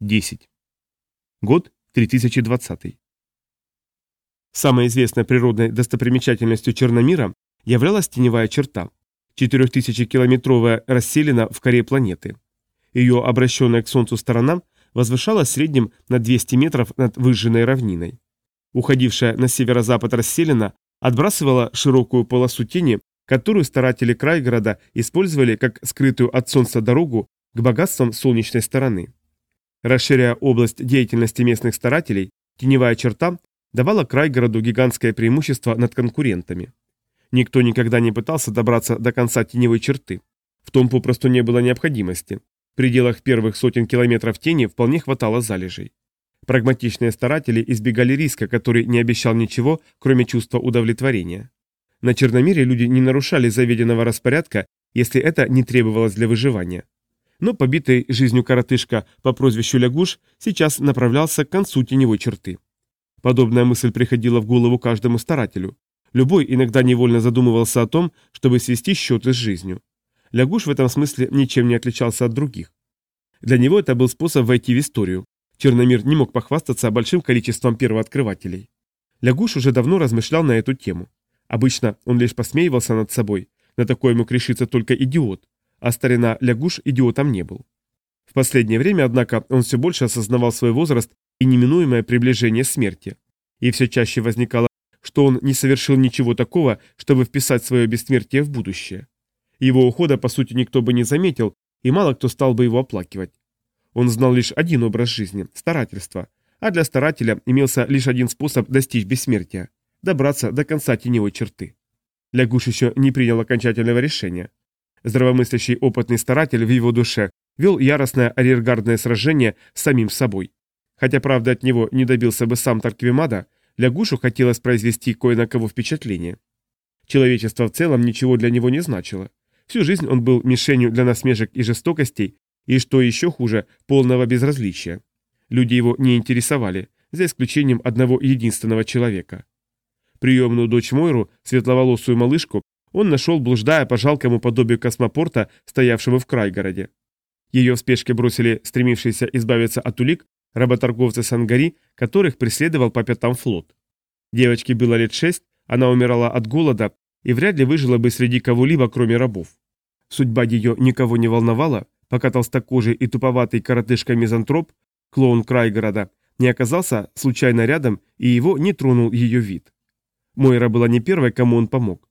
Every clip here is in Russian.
10. Год 3020. Самой известной природной достопримечательностью Черномира являлась теневая черта – 4000-километровая расселена в коре планеты. Ее обращенная к Солнцу сторона возвышалась в среднем на 200 метров над выжженной равниной. Уходившая на северо-запад расселена отбрасывала широкую полосу тени, которую старатели края города использовали как скрытую от Солнца дорогу к богатствам солнечной стороны. Расширяя область деятельности местных старателей, теневая черта давала край городу гигантское преимущество над конкурентами. Никто никогда не пытался добраться до конца теневой черты. В том попросту не было необходимости. В пределах первых сотен километров тени вполне хватало залежей. Прагматичные старатели избегали риска, который не обещал ничего, кроме чувства удовлетворения. На Черномире люди не нарушали заведенного распорядка, если это не требовалось для выживания но побитый жизнью коротышка по прозвищу Лягуш сейчас направлялся к концу теневой черты. Подобная мысль приходила в голову каждому старателю. Любой иногда невольно задумывался о том, чтобы свести счеты с жизнью. Лягуш в этом смысле ничем не отличался от других. Для него это был способ войти в историю. Черномир не мог похвастаться большим количеством первооткрывателей. Лягуш уже давно размышлял на эту тему. Обычно он лишь посмеивался над собой, на такое мог решиться только идиот а старина Лягуш идиотом не был. В последнее время, однако, он все больше осознавал свой возраст и неминуемое приближение смерти. И все чаще возникало, что он не совершил ничего такого, чтобы вписать свое бессмертие в будущее. Его ухода, по сути, никто бы не заметил, и мало кто стал бы его оплакивать. Он знал лишь один образ жизни – старательство, а для старателя имелся лишь один способ достичь бессмертия – добраться до конца теневой черты. Лягуш еще не принял окончательного решения. Здравомыслящий опытный старатель в его душе вел яростное арьергардное сражение с самим собой. Хотя, правда, от него не добился бы сам Тарквимада, Лягушу хотелось произвести кое на кого впечатление. Человечество в целом ничего для него не значило. Всю жизнь он был мишенью для насмешек и жестокостей, и, что еще хуже, полного безразличия. Люди его не интересовали, за исключением одного единственного человека. Приемную дочь Мойру, светловолосую малышку, он нашел, блуждая по жалкому подобию космопорта, стоявшего в Крайгороде. Ее в спешке бросили стремившиеся избавиться от улик работорговцы Сангари, которых преследовал по пятам флот. Девочке было лет шесть, она умирала от голода и вряд ли выжила бы среди кого-либо, кроме рабов. Судьба ее никого не волновала, пока толстокожий и туповатый коротышка-мизантроп, клоун Крайгорода, не оказался случайно рядом и его не тронул ее вид. Мойра была не первой, кому он помог.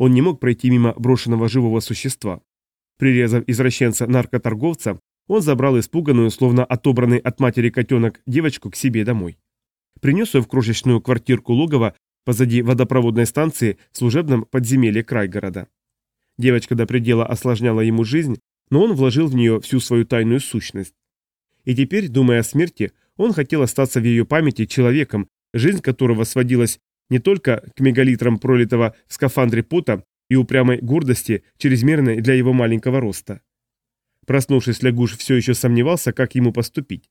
Он не мог пройти мимо брошенного живого существа. Прирезав извращенца-наркоторговца, он забрал испуганную, словно отобранный от матери котенок, девочку к себе домой. Принес ее в крошечную квартирку логова позади водопроводной станции в служебном подземелье край города. Девочка до предела осложняла ему жизнь, но он вложил в нее всю свою тайную сущность. И теперь, думая о смерти, он хотел остаться в ее памяти человеком, жизнь которого сводилась не только к мегалитрам пролитого в скафандре пота и упрямой гордости, чрезмерной для его маленького роста. Проснувшись, Лягуш все еще сомневался, как ему поступить.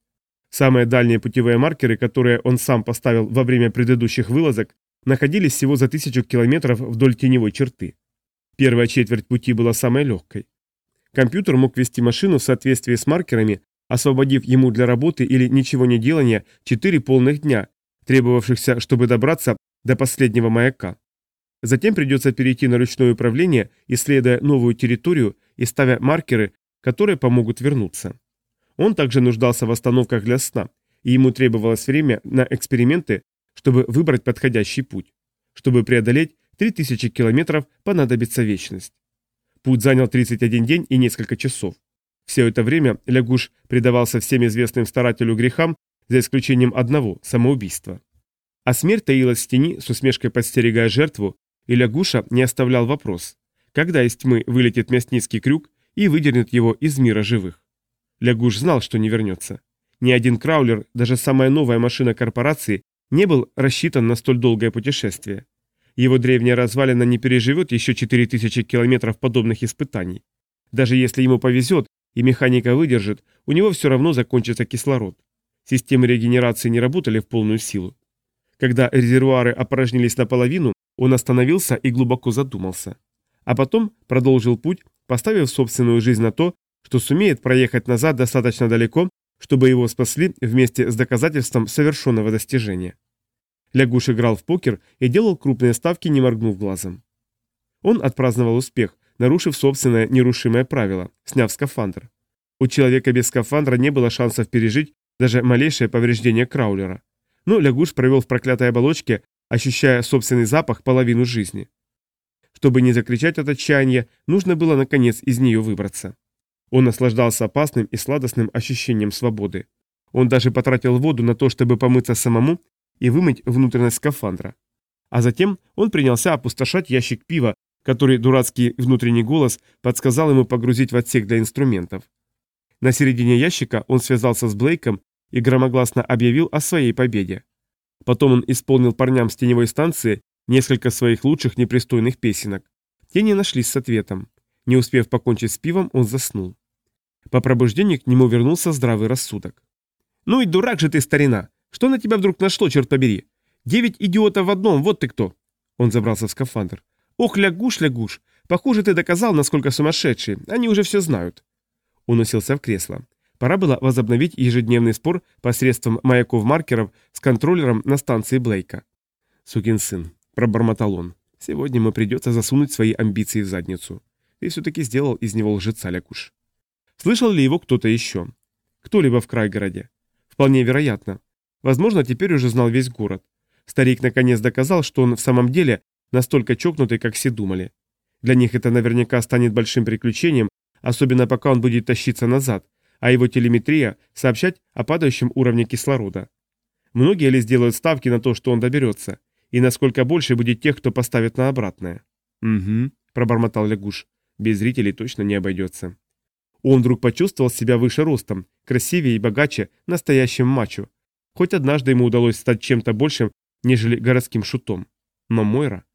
Самые дальние путевые маркеры, которые он сам поставил во время предыдущих вылазок, находились всего за тысячу километров вдоль теневой черты. Первая четверть пути была самой легкой. Компьютер мог вести машину в соответствии с маркерами, освободив ему для работы или ничего не делания 4 полных дня, требовавшихся, чтобы добраться до последнего маяка. Затем придется перейти на ручное управление, исследуя новую территорию и ставя маркеры, которые помогут вернуться. Он также нуждался в остановках для сна, и ему требовалось время на эксперименты, чтобы выбрать подходящий путь. Чтобы преодолеть 3000 километров понадобится вечность. Путь занял 31 день и несколько часов. Все это время Лягуш предавался всем известным старателю грехам, за исключением одного – самоубийства. А смерть таилась в тени с усмешкой подстерегая жертву, и Лягуша не оставлял вопрос, когда из тьмы вылетит мясницкий крюк и выдернет его из мира живых. Лягуш знал, что не вернется. Ни один краулер, даже самая новая машина корпорации, не был рассчитан на столь долгое путешествие. Его древняя развалина не переживет еще 4000 километров подобных испытаний. Даже если ему повезет и механика выдержит, у него все равно закончится кислород. Системы регенерации не работали в полную силу. Когда резервуары опорожнились наполовину, он остановился и глубоко задумался. А потом продолжил путь, поставив собственную жизнь на то, что сумеет проехать назад достаточно далеко, чтобы его спасли вместе с доказательством совершенного достижения. Лягуш играл в покер и делал крупные ставки, не моргнув глазом. Он отпраздновал успех, нарушив собственное нерушимое правило, сняв скафандр. У человека без скафандра не было шансов пережить даже малейшее повреждение краулера но Лягуш провел в проклятой оболочке, ощущая собственный запах половину жизни. Чтобы не закричать от отчаяния, нужно было, наконец, из нее выбраться. Он наслаждался опасным и сладостным ощущением свободы. Он даже потратил воду на то, чтобы помыться самому и вымыть внутренность скафандра. А затем он принялся опустошать ящик пива, который дурацкий внутренний голос подсказал ему погрузить в отсек для инструментов. На середине ящика он связался с Блейком и громогласно объявил о своей победе. Потом он исполнил парням с теневой станции несколько своих лучших непристойных песенок. Те не нашлись с ответом. Не успев покончить с пивом, он заснул. По пробуждению к нему вернулся здравый рассудок. «Ну и дурак же ты, старина! Что на тебя вдруг нашло, черт побери? Девять идиотов в одном, вот ты кто!» Он забрался в скафандр. «Ох, лягуш, лягуш! Похоже, ты доказал, насколько сумасшедший. Они уже все знают». Он уселся в кресло. Пора было возобновить ежедневный спор посредством маяков-маркеров с контроллером на станции Блейка. «Сукин сын», – пробормотал он, – «сегодня ему придется засунуть свои амбиции в задницу. Ты все-таки сделал из него лжеца, Лякуш». Слышал ли его кто-то еще? Кто-либо в Крайгороде? Вполне вероятно. Возможно, теперь уже знал весь город. Старик наконец доказал, что он в самом деле настолько чокнутый, как все думали. Для них это наверняка станет большим приключением, особенно пока он будет тащиться назад, а его телеметрия сообщать о падающем уровне кислорода. Многие ли сделают ставки на то, что он доберется, и насколько больше будет тех, кто поставит на обратное? «Угу», – пробормотал лягуш, – «без зрителей точно не обойдется». Он вдруг почувствовал себя выше ростом, красивее и богаче, настоящим мачо. Хоть однажды ему удалось стать чем-то большим, нежели городским шутом. Но Мойра...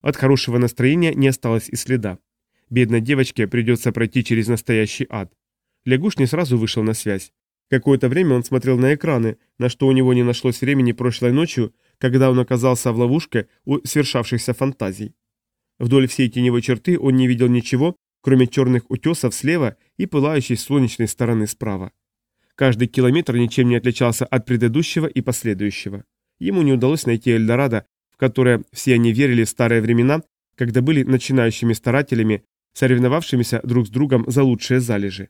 От хорошего настроения не осталось и следа. Бедной девочке придется пройти через настоящий ад. Лягушний сразу вышел на связь. Какое-то время он смотрел на экраны, на что у него не нашлось времени прошлой ночью, когда он оказался в ловушке у свершавшихся фантазий. Вдоль всей теневой черты он не видел ничего, кроме черных утесов слева и пылающей солнечной стороны справа. Каждый километр ничем не отличался от предыдущего и последующего. Ему не удалось найти Эльдорадо, в которое все они верили в старые времена, когда были начинающими старателями, соревновавшимися друг с другом за лучшие залежи.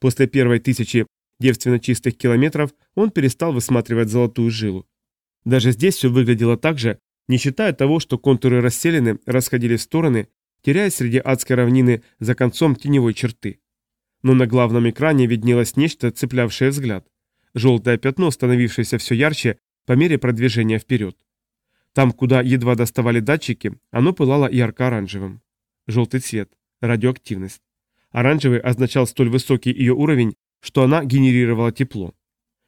После первой тысячи девственно чистых километров он перестал высматривать золотую жилу. Даже здесь все выглядело так же, не считая того, что контуры расселены, расходили в стороны, теряясь среди адской равнины за концом теневой черты. Но на главном экране виднелось нечто, цеплявшее взгляд. Желтое пятно, становившееся все ярче по мере продвижения вперед. Там, куда едва доставали датчики, оно пылало ярко-оранжевым. Желтый цвет. Радиоактивность. Оранжевый означал столь высокий ее уровень, что она генерировала тепло.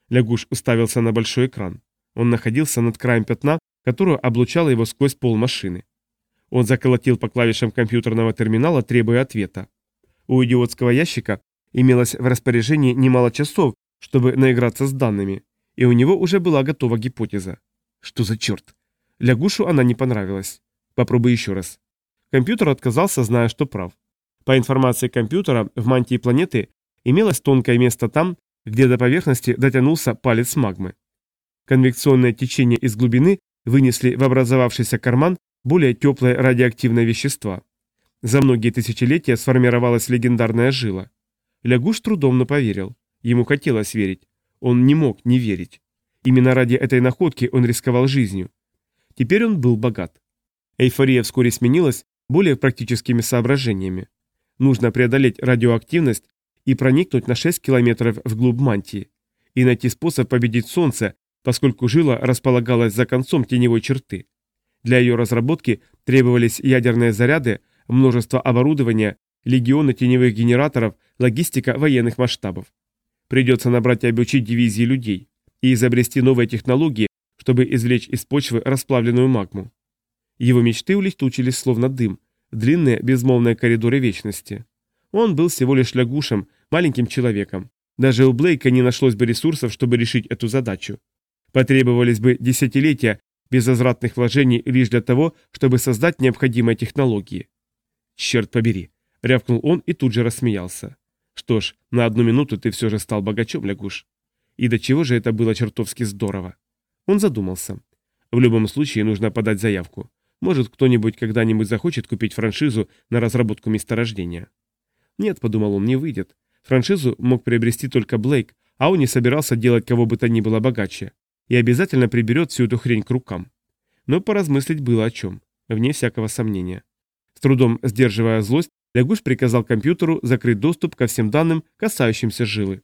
Лягуш уставился на большой экран. Он находился над краем пятна, которое облучало его сквозь пол машины. Он заколотил по клавишам компьютерного терминала, требуя ответа. У идиотского ящика имелось в распоряжении немало часов, чтобы наиграться с данными, и у него уже была готова гипотеза. Что за черт? Лягушу она не понравилась. Попробуй еще раз. Компьютер отказался, зная, что прав. По информации компьютера, в мантии планеты имелось тонкое место там, где до поверхности дотянулся палец магмы. Конвекционное течение из глубины вынесли в образовавшийся карман более теплое радиоактивное вещество. За многие тысячелетия сформировалась легендарная жила. Лягуш трудом, но поверил. Ему хотелось верить. Он не мог не верить. Именно ради этой находки он рисковал жизнью. Теперь он был богат. Эйфория вскоре сменилась более практическими соображениями. Нужно преодолеть радиоактивность и проникнуть на 6 километров вглубь мантии. И найти способ победить Солнце, поскольку жила располагалась за концом теневой черты. Для ее разработки требовались ядерные заряды, множество оборудования, легионы теневых генераторов, логистика военных масштабов. Придется набрать и обучить дивизии людей и изобрести новые технологии, чтобы извлечь из почвы расплавленную магму. Его мечты улетучились словно дым, длинные безмолвные коридоры вечности. Он был всего лишь лягушем, маленьким человеком. Даже у Блейка не нашлось бы ресурсов, чтобы решить эту задачу. Потребовались бы десятилетия безвозвратных вложений лишь для того, чтобы создать необходимые технологии. «Черт побери!» — рявкнул он и тут же рассмеялся. «Что ж, на одну минуту ты все же стал богачом, лягуш. И до чего же это было чертовски здорово?» Он задумался. «В любом случае нужно подать заявку. Может, кто-нибудь когда-нибудь захочет купить франшизу на разработку месторождения. Нет, подумал он, не выйдет. Франшизу мог приобрести только Блейк, а он не собирался делать кого бы то ни было богаче. И обязательно приберет всю эту хрень к рукам. Но поразмыслить было о чем, вне всякого сомнения. С трудом сдерживая злость, Лягуш приказал компьютеру закрыть доступ ко всем данным, касающимся жилы.